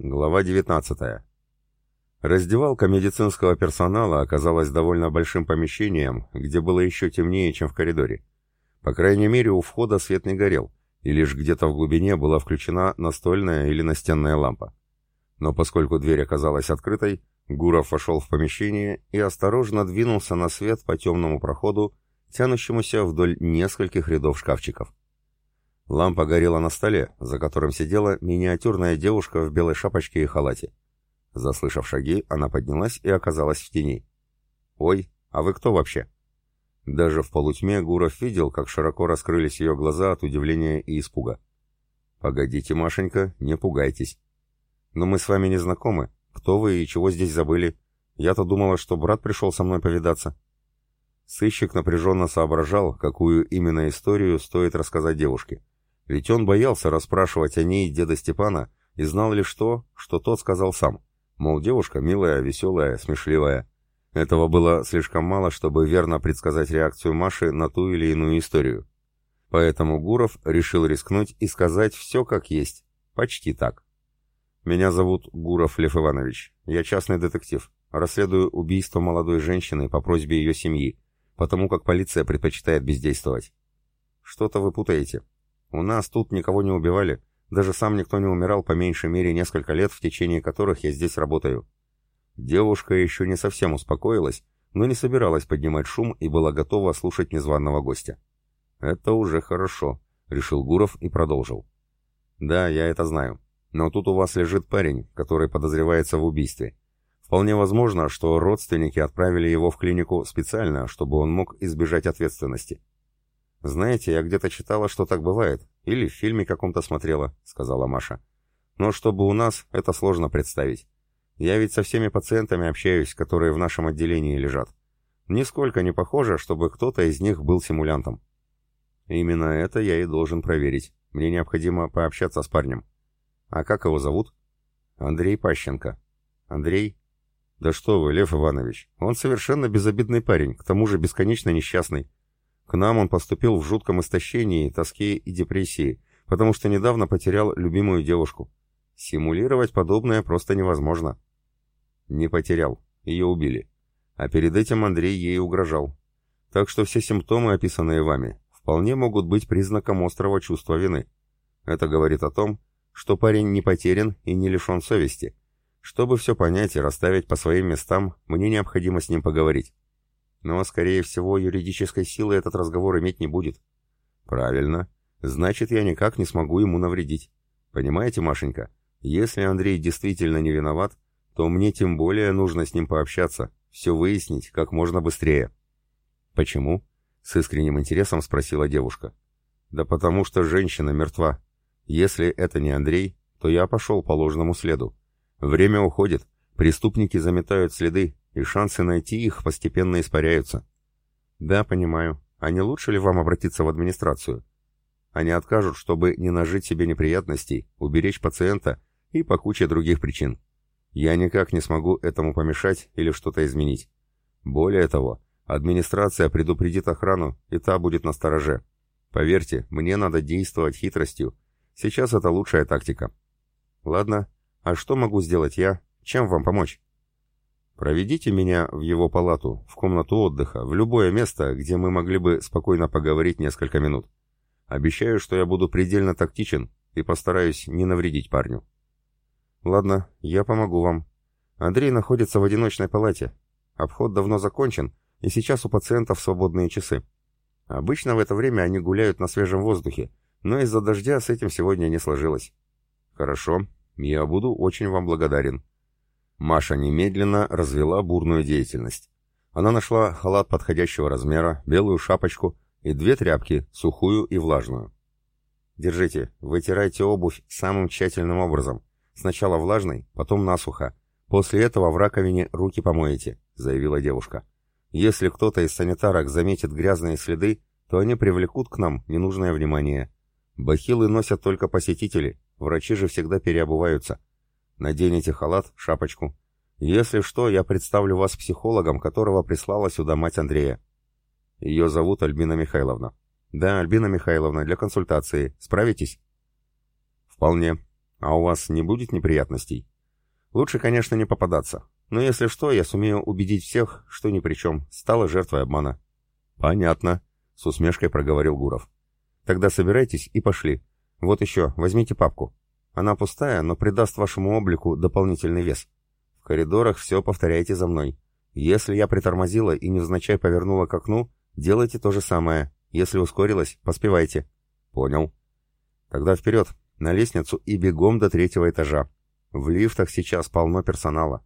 Глава 19. Раздевалка медицинского персонала оказалась довольно большим помещением, где было еще темнее, чем в коридоре. По крайней мере, у входа свет не горел, и лишь где-то в глубине была включена настольная или настенная лампа. Но поскольку дверь оказалась открытой, Гуров вошел в помещение и осторожно двинулся на свет по темному проходу, тянущемуся вдоль нескольких рядов шкафчиков. Лампа горела на столе, за которым сидела миниатюрная девушка в белой шапочке и халате. Заслышав шаги, она поднялась и оказалась в тени. «Ой, а вы кто вообще?» Даже в полутьме Гуров видел, как широко раскрылись ее глаза от удивления и испуга. «Погодите, Машенька, не пугайтесь. Но мы с вами не знакомы. Кто вы и чего здесь забыли? Я-то думала, что брат пришел со мной повидаться». Сыщик напряженно соображал, какую именно историю стоит рассказать девушке. Ведь он боялся расспрашивать о ней деда Степана и знал лишь то, что тот сказал сам. Мол, девушка милая, веселая, смешливая. Этого было слишком мало, чтобы верно предсказать реакцию Маши на ту или иную историю. Поэтому Гуров решил рискнуть и сказать все как есть. Почти так. «Меня зовут Гуров Лев Иванович. Я частный детектив. Расследую убийство молодой женщины по просьбе ее семьи, потому как полиция предпочитает бездействовать». «Что-то вы путаете. У нас тут никого не убивали, даже сам никто не умирал по меньшей мере несколько лет, в течение которых я здесь работаю. Девушка еще не совсем успокоилась, но не собиралась поднимать шум и была готова слушать незваного гостя. «Это уже хорошо», — решил Гуров и продолжил. «Да, я это знаю. Но тут у вас лежит парень, который подозревается в убийстве. Вполне возможно, что родственники отправили его в клинику специально, чтобы он мог избежать ответственности. «Знаете, я где-то читала, что так бывает. Или в фильме каком-то смотрела», — сказала Маша. «Но чтобы у нас, это сложно представить. Я ведь со всеми пациентами общаюсь, которые в нашем отделении лежат. Нисколько не похоже, чтобы кто-то из них был симулянтом». «Именно это я и должен проверить. Мне необходимо пообщаться с парнем». «А как его зовут?» «Андрей Пащенко». «Андрей?» «Да что вы, Лев Иванович, он совершенно безобидный парень, к тому же бесконечно несчастный. К нам он поступил в жутком истощении, тоске и депрессии, потому что недавно потерял любимую девушку. Симулировать подобное просто невозможно. Не потерял, ее убили. А перед этим Андрей ей угрожал. Так что все симптомы, описанные вами, вполне могут быть признаком острого чувства вины. Это говорит о том, что парень не потерян и не лишен совести. Чтобы все понять и расставить по своим местам, мне необходимо с ним поговорить. Но, скорее всего, юридической силы этот разговор иметь не будет. Правильно. Значит, я никак не смогу ему навредить. Понимаете, Машенька? Если Андрей действительно не виноват, то мне тем более нужно с ним пообщаться, все выяснить как можно быстрее. Почему? С искренним интересом спросила девушка. Да потому что женщина мертва. Если это не Андрей, то я пошел по ложному следу. Время уходит, преступники заметают следы, и шансы найти их постепенно испаряются. Да, понимаю. А не лучше ли вам обратиться в администрацию? Они откажут, чтобы не нажить себе неприятностей, уберечь пациента и по куче других причин. Я никак не смогу этому помешать или что-то изменить. Более того, администрация предупредит охрану, и та будет на стороже. Поверьте, мне надо действовать хитростью. Сейчас это лучшая тактика. Ладно, а что могу сделать я? Чем вам помочь? Проведите меня в его палату, в комнату отдыха, в любое место, где мы могли бы спокойно поговорить несколько минут. Обещаю, что я буду предельно тактичен и постараюсь не навредить парню. Ладно, я помогу вам. Андрей находится в одиночной палате. Обход давно закончен, и сейчас у пациентов свободные часы. Обычно в это время они гуляют на свежем воздухе, но из-за дождя с этим сегодня не сложилось. Хорошо, я буду очень вам благодарен. Маша немедленно развела бурную деятельность. Она нашла халат подходящего размера, белую шапочку и две тряпки, сухую и влажную. «Держите, вытирайте обувь самым тщательным образом. Сначала влажной, потом насухо. После этого в раковине руки помоете», — заявила девушка. «Если кто-то из санитарок заметит грязные следы, то они привлекут к нам ненужное внимание. Бахилы носят только посетители, врачи же всегда переобуваются. Наденете халат, шапочку. Если что, я представлю вас психологом, которого прислала сюда мать Андрея. Ее зовут Альбина Михайловна. Да, Альбина Михайловна, для консультации. Справитесь? Вполне. А у вас не будет неприятностей? Лучше, конечно, не попадаться. Но если что, я сумею убедить всех, что ни при чем, стала жертвой обмана. Понятно, с усмешкой проговорил Гуров. Тогда собирайтесь и пошли. Вот еще, возьмите папку. Она пустая, но придаст вашему облику дополнительный вес. В коридорах все повторяйте за мной. Если я притормозила и невзначай повернула к окну, делайте то же самое. Если ускорилась, поспевайте. Понял. Тогда вперед, на лестницу и бегом до третьего этажа. В лифтах сейчас полно персонала.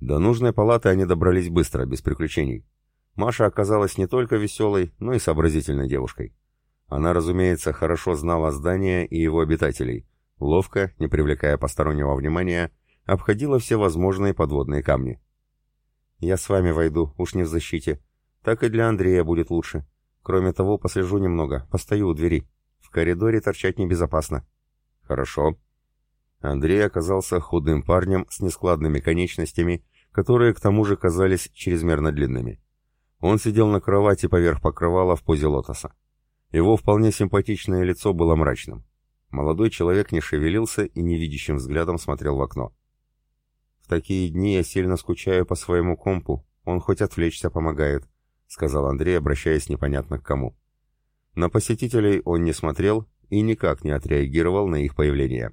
До нужной палаты они добрались быстро, без приключений. Маша оказалась не только веселой, но и сообразительной девушкой. Она, разумеется, хорошо знала здание и его обитателей. Ловко, не привлекая постороннего внимания, обходила все возможные подводные камни. «Я с вами войду, уж не в защите. Так и для Андрея будет лучше. Кроме того, послежу немного, постою у двери. В коридоре торчать небезопасно». «Хорошо». Андрей оказался худым парнем с нескладными конечностями, которые к тому же казались чрезмерно длинными. Он сидел на кровати поверх покрывала в позе лотоса. Его вполне симпатичное лицо было мрачным. Молодой человек не шевелился и невидящим взглядом смотрел в окно. «В такие дни я сильно скучаю по своему компу, он хоть отвлечься помогает», — сказал Андрей, обращаясь непонятно к кому. На посетителей он не смотрел и никак не отреагировал на их появление.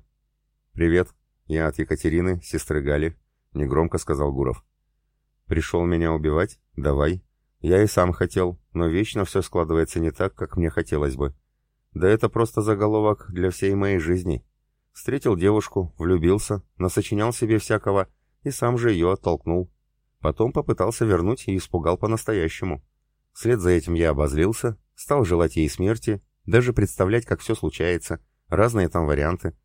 «Привет, я от Екатерины, сестры Гали», — негромко сказал Гуров. «Пришел меня убивать? Давай. Я и сам хотел, но вечно все складывается не так, как мне хотелось бы. Да это просто заголовок для всей моей жизни. Встретил девушку, влюбился, насочинял себе всякого и сам же ее оттолкнул. Потом попытался вернуть и испугал по-настоящему. Вслед за этим я обозлился, стал желать ей смерти, даже представлять, как все случается, разные там варианты.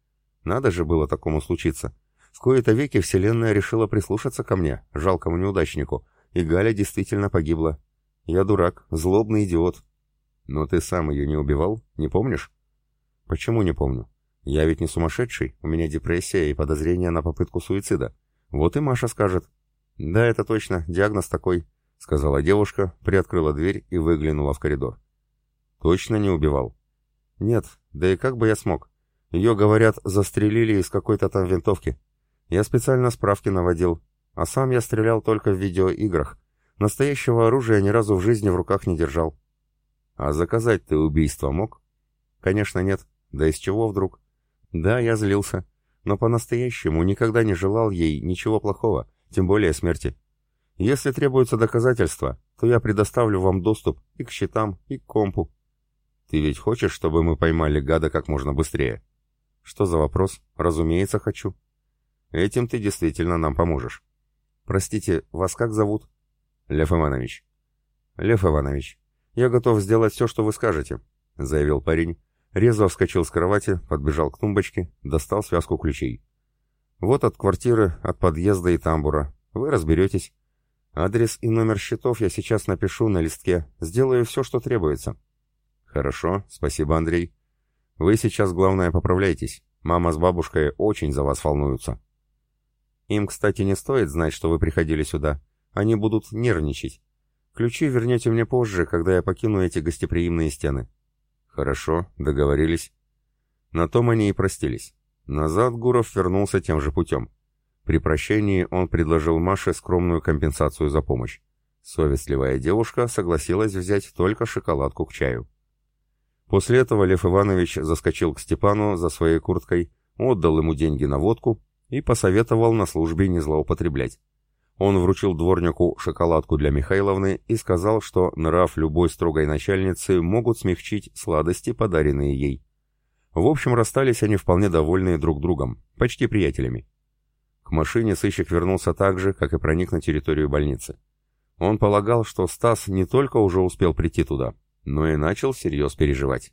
Надо же было такому случиться. В кои-то веки Вселенная решила прислушаться ко мне, жалкому неудачнику, и Галя действительно погибла. Я дурак, злобный идиот, но ты сам ее не убивал, не помнишь? Почему не помню? Я ведь не сумасшедший, у меня депрессия и подозрение на попытку суицида. Вот и Маша скажет. Да, это точно, диагноз такой, сказала девушка, приоткрыла дверь и выглянула в коридор. Точно не убивал? Нет, да и как бы я смог? Ее, говорят, застрелили из какой-то там винтовки. Я специально справки наводил, а сам я стрелял только в видеоиграх. Настоящего оружия ни разу в жизни в руках не держал. А заказать ты убийство мог? Конечно, нет. Да из чего вдруг? Да, я злился. Но по-настоящему никогда не желал ей ничего плохого, тем более смерти. Если требуются доказательства, то я предоставлю вам доступ и к счетам, и к компу. Ты ведь хочешь, чтобы мы поймали гада как можно быстрее? Что за вопрос? Разумеется, хочу. Этим ты действительно нам поможешь. Простите, вас как зовут? Лев Иванович. Лев Иванович, «Я готов сделать все, что вы скажете», — заявил парень. Резво вскочил с кровати, подбежал к тумбочке, достал связку ключей. «Вот от квартиры, от подъезда и тамбура. Вы разберетесь. Адрес и номер счетов я сейчас напишу на листке. Сделаю все, что требуется». «Хорошо, спасибо, Андрей. Вы сейчас, главное, поправляйтесь. Мама с бабушкой очень за вас волнуются». «Им, кстати, не стоит знать, что вы приходили сюда. Они будут нервничать. Ключи вернете мне позже, когда я покину эти гостеприимные стены. Хорошо, договорились. На том они и простились. Назад Гуров вернулся тем же путем. При прощении он предложил Маше скромную компенсацию за помощь. Совестливая девушка согласилась взять только шоколадку к чаю. После этого Лев Иванович заскочил к Степану за своей курткой, отдал ему деньги на водку и посоветовал на службе не злоупотреблять. Он вручил дворнику шоколадку для Михайловны и сказал, что нрав любой строгой начальницы могут смягчить сладости, подаренные ей. В общем, расстались они вполне довольные друг другом, почти приятелями. К машине сыщик вернулся так же, как и проник на территорию больницы. Он полагал, что Стас не только уже успел прийти туда, но и начал всерьез переживать.